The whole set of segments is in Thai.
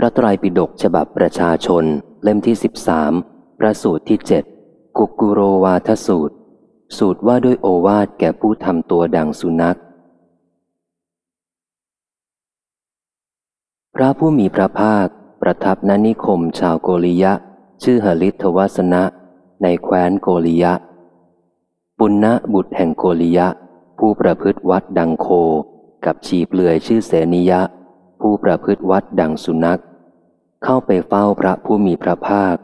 พระไตรปิฎกฉบับประชาชน เล่มที่สิบสามพระสูตรที่เจ็ดกุกุโรวาทสูตร สูตรว่าด้วยโอวาทแก่ผู้ทำตัวดังสุนัข พระผู้มีพระภาค ประทับนนิคมชาวโกริยะ ชื่อหลิทวัสนะ ในแคว้นโกริยะ ปุณณะบุตรแห่งโกริยะ ผู้ประพฤติวัดดังโค กับชีเปลือยชื่อเสนิยะ ผู้ประพฤติวัดดังสุนัข เข้าไปเฝ้าพระผู้มีพระภาค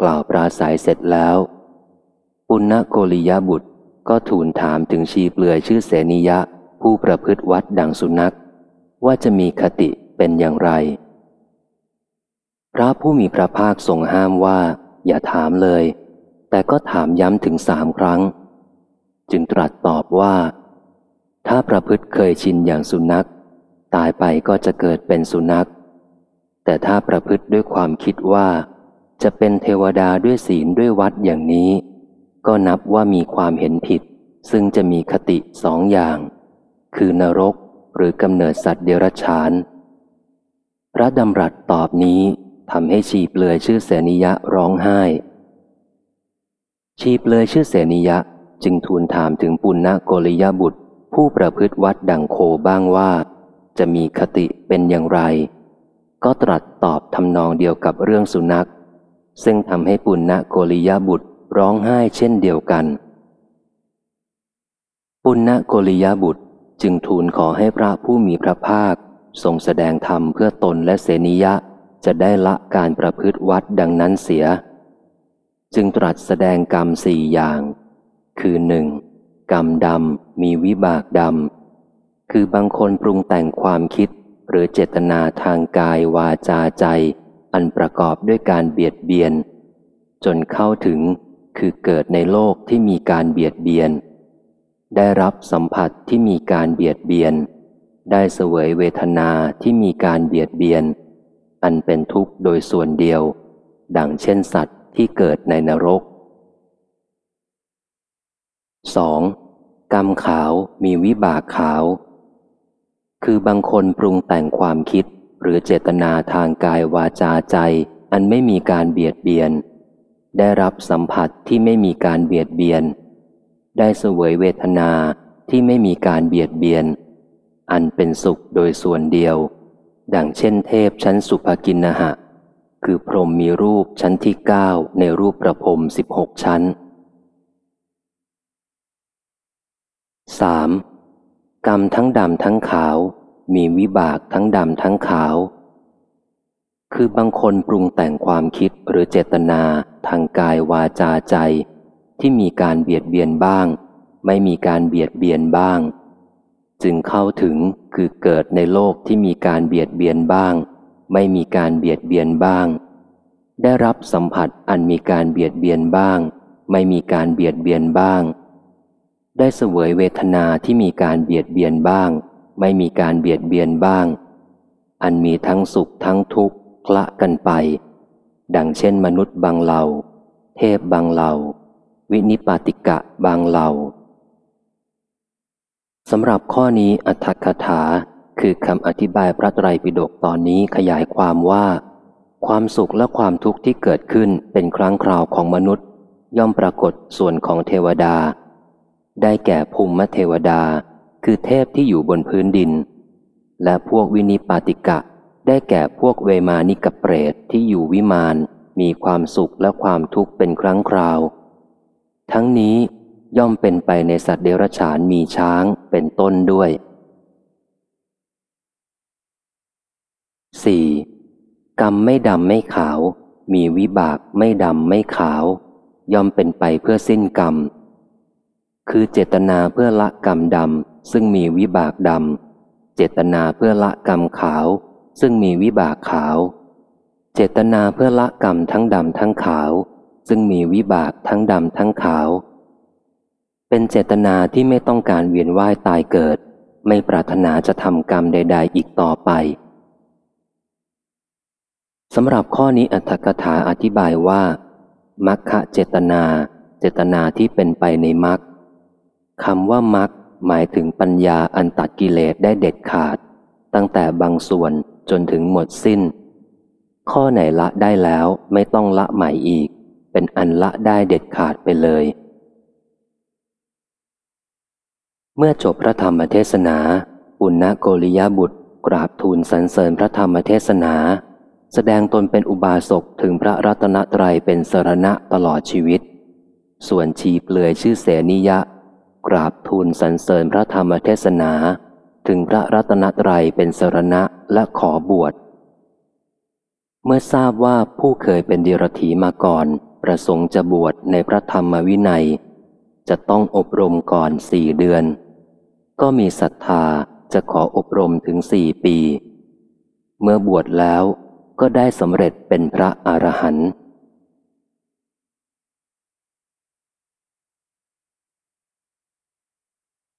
กล่าวปราศัยเสร็จแล้ว ปุณณโกริยบุตรก็ทูลถามถึงชีเปลือยชื่อเสนิยะ ผู้ประพฤติวัดดังสุนัข ว่าจะมีคติเป็นอย่างไร พระผู้มีพระภาคทรงห้ามว่า อย่าถามเลย แต่ก็ถามย้ำถึงสามครั้ง จึงตรัสตอบว่า ถ้าประพฤติเคยชินอย่างสุนัข ตายไปก็จะเกิดเป็นสุนัข แต่ถ้าประพฤติด้วยความคิดว่า จะเป็นเทวดาด้วยศีลด้วยวัดอย่างนี้ ก็นับว่ามีความเห็นผิด ซึ่งจะมีคติสองอย่าง คือนรกหรือกำเนิดสัตว์เดรัจฉาน พระดำรัสตอบนี้ทำให้ชีเปลือยชื่อเสนิยะร้องไห้ ชีเปลือยชื่อเสนิยะจึงทูลถามถึงปุณณโกริยบุตร ผู้ประพฤติวัดดังโคบ้างว่า จะมีคติเป็นอย่างไร ก็ตรัสตอบทำนองเดียวกับเรื่องสุนัข ซึ่งทำให้ปุณณโกริยบุตรร้องไห้เช่นเดียวกัน ปุณณโกริยบุตรจึงทูลขอให้พระผู้มีพระภาค ทรงแสดงธรรมเพื่อตนและเสนิยะจะได้ละการประพฤติวัดดังนั้นเสีย จึงตรัสแสดงกรรมสี่อย่าง คือหนึ่งกรรมดำมีวิบากดำคือบางคนปรุงแต่งความคิด หรือเจตนาทางกายวาจาใจ อันประกอบด้วยการเบียดเบียน จนเข้าถึงคือเกิดในโลกที่มีการเบียดเบียน ได้รับสัมผัสที่มีการเบียดเบียน ได้เสวยเวทนาที่มีการเบียดเบียน อันเป็นทุกข์โดยส่วนเดียว ดังเช่นสัตว์ที่เกิดในนรก 2. กรรมขาวมีวิบากขาว คือบางคนปรุงแต่งความคิดหรือเจตนาทางกายวาจาใจ อันไม่มีการเบียดเบียน ได้รับสัมผัสที่ไม่มีการเบียดเบียน ได้เสวยเวทนาที่ไม่มีการเบียดเบียน อันเป็นสุขโดยส่วนเดียว ดังเช่นเทพชั้นสุภกินนหะ คือพรหมมีรูปชั้นที่เก้าในรูปประพรมสิบหกชั้น 3. กรรมทั้งดำทั้งขาว มีวิบากทั้งดำทั้งขาว คือบางคนปรุงแต่งความคิดหรือเจตนาทางกายวาจาใจ ที่มีการเบียดเบียนบ้าง ไม่มีการเบียดเบียนบ้าง จึงเข้าถึงคือเกิดในโลกที่มีการเบียดเบียนบ้าง ไม่มีการเบียดเบียนบ้าง ได้รับสัมผัสอันมีการเบียดเบียนบ้าง ไม่มีการเบียดเบียนบ้าง ได้เสวยเวทนาที่มีการเบียดเบียนบ้าง ไม่มีการเบียดเบียนบ้าง อันมีทั้งสุขทั้งทุกข์คละกันไป ดังเช่นมนุษย์บางเหล่า เทพบางเหล่า วินิปาติกะบางเหล่าสำหรับข้อนี้อัตถคถาคือคำอธิบายพระไตรปิฎกตอนนี้ขยายความว่า ความสุขและความทุกข์ที่เกิดขึ้นเป็นครั้งคราวของมนุษย์ ย่อมปรากฏส่วนของเทวดา ได้แก่ภูมิเทวดา คือเทพที่อยู่บนพื้นดิน และพวกวินิปาติกะ ได้แก่พวกเวมานิกเปรตที่อยู่วิมานมีความสุขและความทุกข์เป็นครั้งคราว ทั้งนี้ย่อมเป็นไปในสัตว์เดรัจฉานมีช้างเป็นต้นด้วย 4. กรรมไม่ดำไม่ขาว มีวิบากไม่ดำไม่ขาว ย่อมเป็นไปเพื่อสิ้นกรรม คือเจตนาเพื่อละกรรมดำซึ่งมีวิบากดำ เจตนาเพื่อละกรรมขาว ซึ่งมีวิบากขาว เจตนาเพื่อละกรรมทั้งดำทั้งขาว ซึ่งมีวิบากทั้งดำทั้งขาว เป็นเจตนาที่ไม่ต้องการเวียนว่ายตายเกิด ไม่ปรารถนาจะทำกรรมใด ๆ อีกต่อไปสำหรับข้อนี้อัตถกถาอธิบายว่ามัคคะเจตนา เจตนาที่เป็นไปในมัค คำว่ามักหมายถึงปัญญาอันตัดกิเลสได้เด็ดขาด ตั้งแต่บางส่วนจนถึงหมดสิ้น ข้อไหนละได้แล้วไม่ต้องละใหม่อีก เป็นอันละได้เด็ดขาดไปเลย เมื่อจบพระธรรมเทศนา ปุณณโกริยบุตร กราบทูลสรรเสริญพระธรรมเทศนา แสดงตนเป็นอุบาสกถึงพระรัตนตรัยเป็นสรณะตลอดชีวิต ส่วนชีเปลือยชื่อเสนิยะ กราบทูลสรรเสริญพระธรรมเทศนา ถึงพระรัตนตรัยเป็นสรณะและขอบวช เมื่อทราบว่าผู้เคยเป็นเดียรถีมาก่อน ประสงค์จะบวชในพระธรรมวินัย จะต้องอบรมก่อนสี่เดือน ก็มีศรัทธาจะขออบรมถึงสี่ปี เมื่อบวชแล้วก็ได้สำเร็จเป็นพระอรหันต์